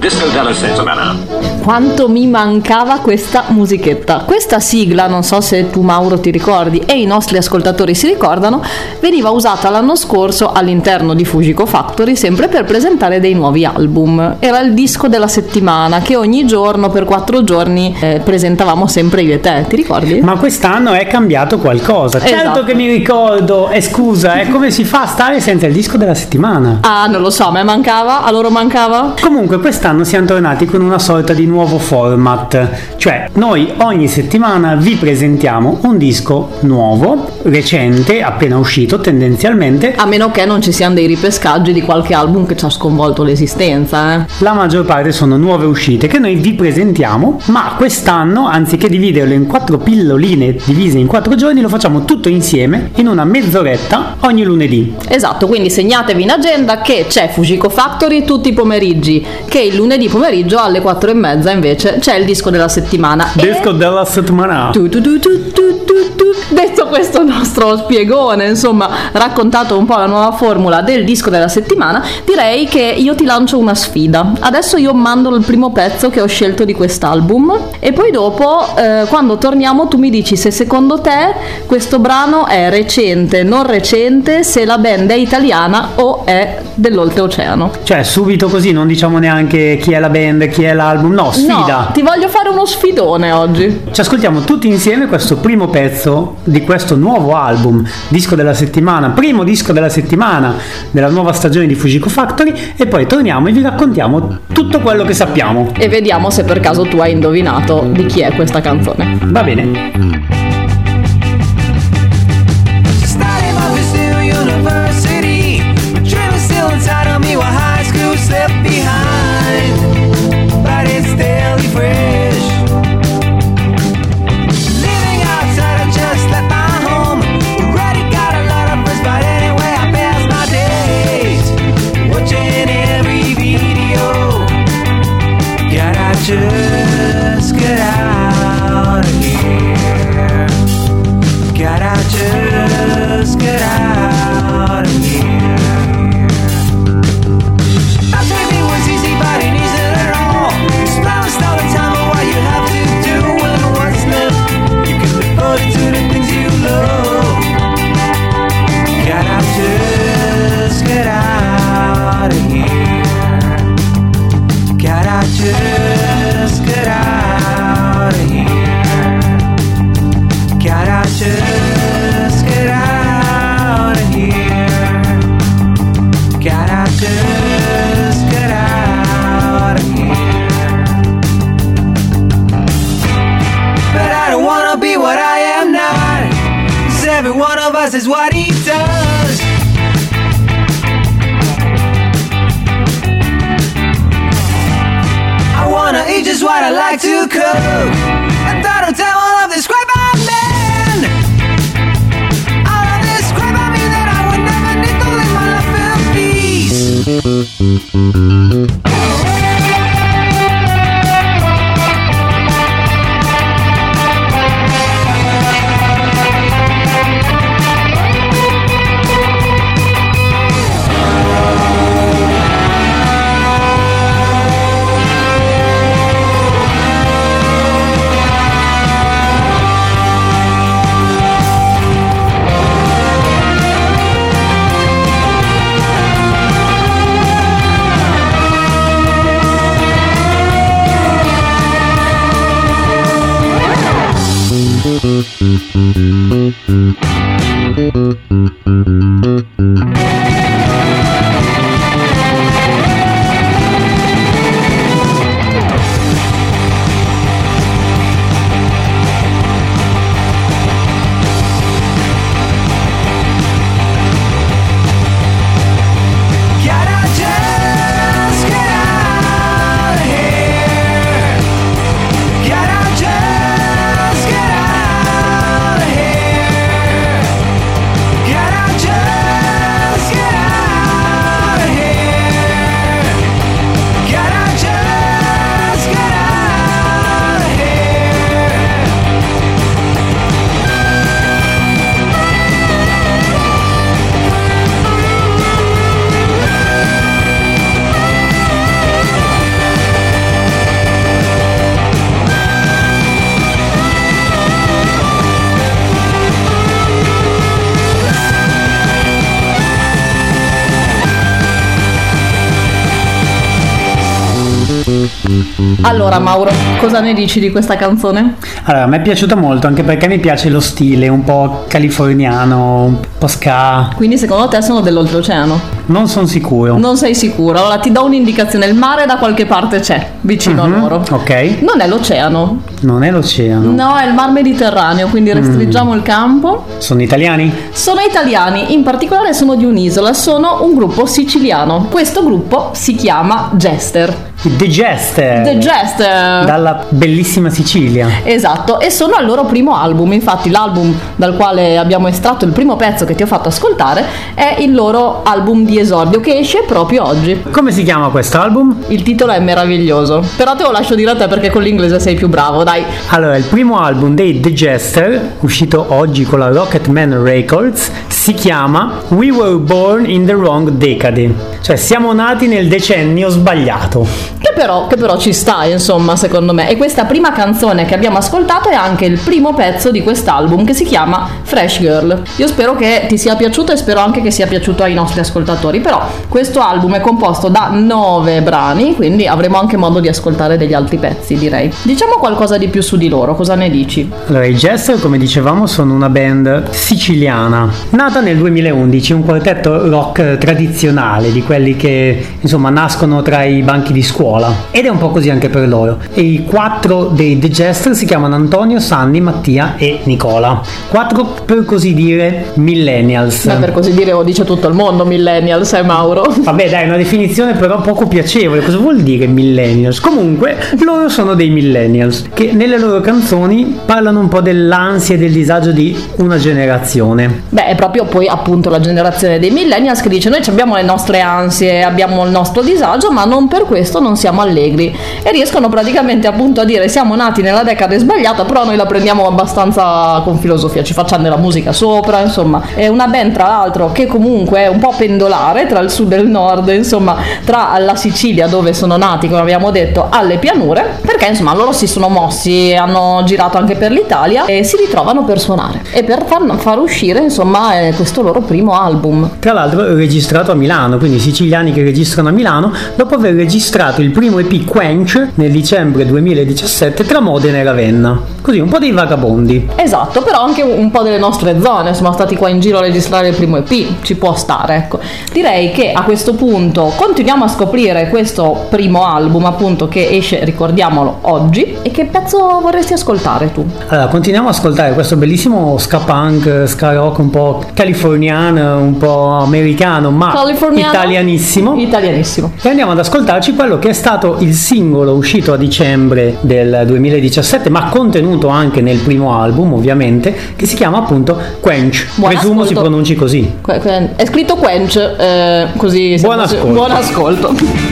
Disco della settimana. Quanto mi mancava questa musichetta. Questa sigla, non so se tu Mauro ti ricordi e i nostri ascoltatori si ricordano, veniva usata l'anno scorso all'interno di Fujiko Factory sempre per presentare dei nuovi album. Era il disco della settimana che ogni giorno per quattro giorni eh, presentavamo sempre io e te, ti ricordi? Ma quest'anno è cambiato qualcosa. Certo Esatto. che mi ricordo, e scusa, è come si fa a stare senza il disco della settimana? Ah, non lo so, a me mancava, a loro mancava? Comunque quest'anno siamo tornati con una sorta di nuovo format, cioè noi ogni settimana vi presentiamo un disco nuovo, recente, appena uscito tendenzialmente. A meno che non ci siano dei ripescaggi di qualche album che ci ha sconvolto l'esistenza, eh. La maggior parte sono nuove uscite che noi vi presentiamo, ma quest'anno anziché dividerlo in quattro pilloline divise in quattro giorni lo facciamo tutto insieme in una mezz'oretta ogni lunedì. Esatto, quindi segnatevi in agenda che c'è Fujiko Factory tutti i pomeriggi, che il lunedì pomeriggio alle 4 e mezza invece c'è il disco della settimana. E- Disco della settimana. tu, tu, tu. Detto questo nostro spiegone, insomma, raccontato un po' la nuova formula del disco della settimana, direi che io ti lancio una sfida. Adesso io mando il primo pezzo che ho scelto di quest'album e poi dopo, eh, quando torniamo, tu mi dici se secondo te questo brano è recente, non recente, se la band è italiana o è dell'oltreoceano. Cioè subito così non diciamo neanche chi è la band, chi è l'album, no, sfida. No, ti voglio fare uno sfidone oggi. Ci ascoltiamo tutti insieme questo primo pezzo di questo nuovo album, disco della settimana, primo disco della settimana della nuova stagione di Fujiko Factory e poi torniamo e vi raccontiamo tutto quello che sappiamo. E vediamo se per caso tu hai indovinato di chi è questa canzone. Va bene. One of us is what he does. I wanna eat just what I like to cook. I don't tell Allora Mauro, cosa ne dici di questa canzone? Allora, a me è piaciuta molto anche perché mi piace lo stile un po' californiano, un po' ska. Quindi secondo te sono dell'oltreoceano? Non sono sicuro. Non sei sicuro? Allora ti do un'indicazione, il mare da qualche parte c'è, vicino Mhm, a loro. Ok, Non è l'oceano, non è l'oceano. no, è il mar Mediterraneo, quindi restringiamo il campo. Sono italiani? Sono italiani, in particolare sono di un'isola, sono un gruppo siciliano. Questo gruppo si chiama Jester. The Jester. The Jester. Dalla bellissima Sicilia. Esatto, e sono al loro primo album, infatti l'album dal quale abbiamo estratto il primo pezzo che ti ho fatto ascoltare è il loro album di esordio che esce proprio oggi. Come si chiama questo album? Il titolo è meraviglioso, però te lo lascio dire a te perché con l'inglese sei più bravo, dai. Allora, il primo album dei The Jester, uscito oggi con la Rocketman Records, si chiama We Were Born in the Wrong Decade. Cioè, siamo nati nel decennio sbagliato. Che però, che però ci sta, insomma, secondo me. E questa prima canzone che abbiamo ascoltato è anche il primo pezzo di quest'album che si chiama Fresh Girl. Io spero che ti sia piaciuto e spero anche che sia piaciuto ai nostri ascoltatori. Però questo album è composto da nove brani, quindi avremo anche modo di ascoltare degli altri pezzi, direi. Diciamo qualcosa di più su di loro, cosa ne dici? Allora, i Jester, come dicevamo, sono una band siciliana, nata nel 2011, un quartetto rock tradizionale, di quelli che insomma nascono tra i banchi di scuola. Ed è un po' così anche per loro. E i quattro dei The Jester si chiamano Antonio, Sanni, Mattia e Nicola. Quattro, per così dire, millennials. Beh, per così dire, lo dice tutto il mondo, millennial, sai Mauro? Vabbè, dai, una definizione però poco piacevole. Cosa vuol dire millennials? Comunque, loro sono dei millennials che nelle loro canzoni parlano un po' dell'ansia e del disagio di una generazione. Beh, è proprio poi appunto la generazione dei millennials che dice noi abbiamo le nostre ansie, abbiamo il nostro disagio, ma non per questo non siamo allegri. E riescono praticamente appunto a dire siamo nati nella decade sbagliata, però noi la prendiamo abbastanza con filosofia, ci facciamo della musica sopra, insomma. È una band tra l'altro che comunque è un po' pendolare tra il sud e il nord, insomma, tra la Sicilia dove sono nati, come abbiamo detto, alle pianure, perché insomma loro si sono mossi, hanno girato anche per l'Italia e si ritrovano per suonare e per far, far uscire insomma eh, questo loro primo album. Tra l'altro registrato a Milano, quindi siciliani che registrano a Milano, dopo aver registrato il primo EP Quench nel dicembre 2017 tra Modena e Ravenna. Così, un po' dei vagabondi. Esatto, però anche un po' delle nostre zone, siamo stati qua in giro a registrare il primo EP, ci può stare, ecco. Direi che a questo punto continuiamo a scoprire questo primo album appunto che esce, ricordiamolo, oggi e che pezzo vorresti ascoltare tu? Allora, continuiamo ad ascoltare questo bellissimo ska punk, ska rock un po' californiano, un po' americano, ma italianissimo. Italianissimo. E andiamo ad ascoltarci quello che è stato il singolo uscito a dicembre del 2017, ma contenuto anche nel primo album, ovviamente, che si chiama appunto Quench. Buon Presumo si ascolto. pronunci così. È scritto Quench, eh, così Buon ascolto. buon ascolto.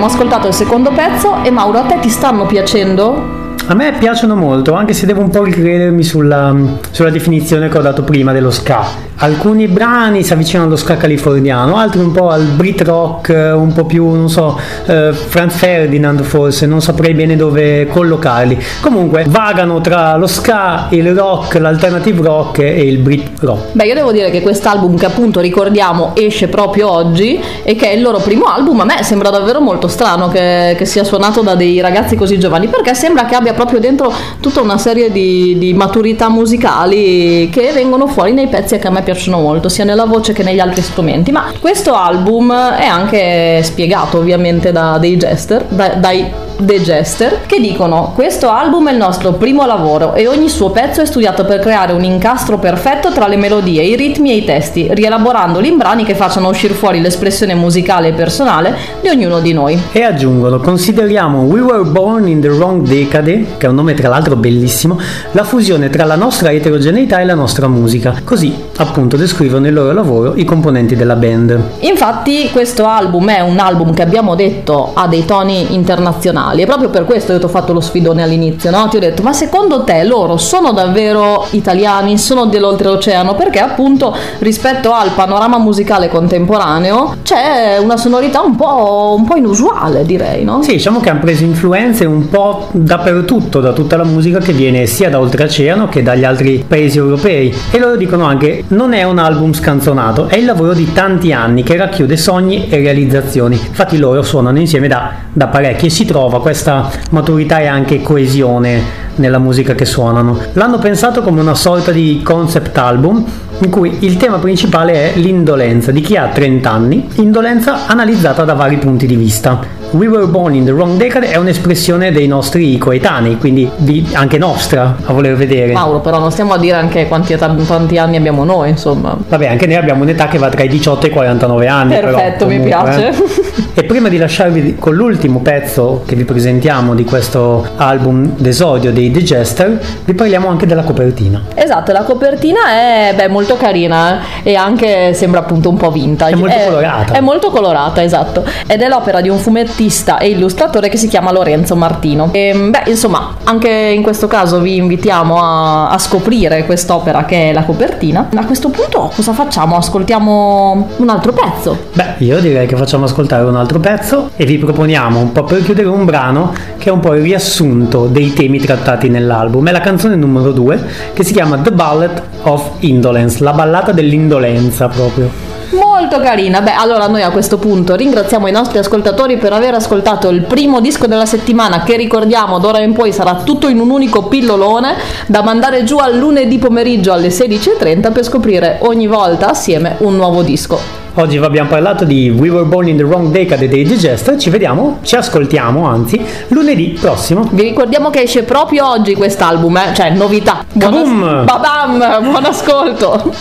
Abbiamo ascoltato il secondo pezzo e Mauro, a te ti stanno piacendo? A me piacciono molto, anche se devo un po' ricredermi sulla, sulla definizione che ho dato prima dello ska. Alcuni brani si avvicinano allo ska californiano, altri un po' al Brit rock, eh, un po' più, non so, eh, Franz Ferdinand forse, non saprei bene dove collocarli. Comunque vagano tra lo ska, il rock, l'alternative rock e il Brit rock. Beh, io devo dire che quest'album che appunto ricordiamo esce proprio oggi e che è il loro primo album, a me sembra davvero molto strano che, che sia suonato da dei ragazzi così giovani, perché sembra che abbia proprio dentro tutta una serie di, di maturità musicali che vengono fuori nei pezzi che a me piacciono molto, sia nella voce che negli altri strumenti. Ma questo album è anche spiegato ovviamente da dei jester, da- dai The Jester, che dicono questo album è il nostro primo lavoro e ogni suo pezzo è studiato per creare un incastro perfetto tra le melodie, i ritmi e i testi, rielaborandoli in brani che facciano uscire fuori l'espressione musicale e personale di ognuno di noi. E aggiungono, consideriamo We Were Born in the Wrong Decade, che è un nome tra l'altro bellissimo, la fusione tra la nostra eterogeneità e la nostra musica. Così, appunto, descrivono il loro lavoro i componenti della band. Infatti questo album è un album che abbiamo detto ha dei toni internazionali e proprio per questo io ti ho fatto lo sfidone all'inizio, no? Ti ho detto ma secondo te loro sono davvero italiani, sono dell'oltreoceano? Perché appunto rispetto al panorama musicale contemporaneo c'è una sonorità un po', un po' inusuale direi, no? Sì, diciamo che hanno preso influenze un po' dappertutto, da tutta la musica che viene sia da oltreoceano che dagli altri paesi europei. E loro dicono anche, non è un album scanzonato, è il lavoro di tanti anni che racchiude sogni e realizzazioni. Infatti loro suonano insieme da, da parecchi e si trova questa maturità e anche coesione nella musica che suonano. L'hanno pensato come una sorta di concept album in cui il tema principale è l'indolenza di chi ha 30 anni, indolenza analizzata da vari punti di vista. We were born in the wrong decade è un'espressione dei nostri coetanei, quindi di- anche nostra a voler vedere. Mauro, però non stiamo a dire anche quanti, quanti anni abbiamo noi, insomma. Vabbè, anche noi abbiamo un'età che va tra i 18 e i 49 anni. però, Perfetto, mi comunque, piace. eh. E prima di lasciarvi con l'ultimo pezzo che vi presentiamo di questo album d'esordio dei The Jester, vi parliamo anche della copertina. Esatto, la copertina è beh, molto carina eh, e anche sembra appunto un po' vintage. È molto colorata. È molto colorata, esatto. Ed è l'opera di un fumettista e illustratore che si chiama Lorenzo Martino. E, beh, insomma, anche in questo caso vi invitiamo a, a scoprire quest'opera che è la copertina. A questo punto cosa facciamo? Ascoltiamo un altro pezzo. Beh, io direi che facciamo ascoltare un altro pezzo e vi proponiamo un po' per chiudere un brano che è un po' il riassunto dei temi trattati nell'album. È la canzone numero 2 che si chiama The Ballad of Indolence, la ballata dell'indolenza proprio. Molto carina. Beh, allora noi a questo punto ringraziamo i nostri ascoltatori per aver ascoltato il primo disco della settimana che ricordiamo d'ora in poi sarà tutto in un unico pillolone da mandare giù al lunedì pomeriggio alle 16.30 per scoprire ogni volta assieme un nuovo disco. Oggi vi abbiamo parlato di We Were Born in the Wrong Decade dei Digester, ci vediamo, ci ascoltiamo anzi, lunedì prossimo. Vi ricordiamo che esce proprio oggi quest'album, eh? cioè novità. Buon, Kaboom! Babam, buon ascolto.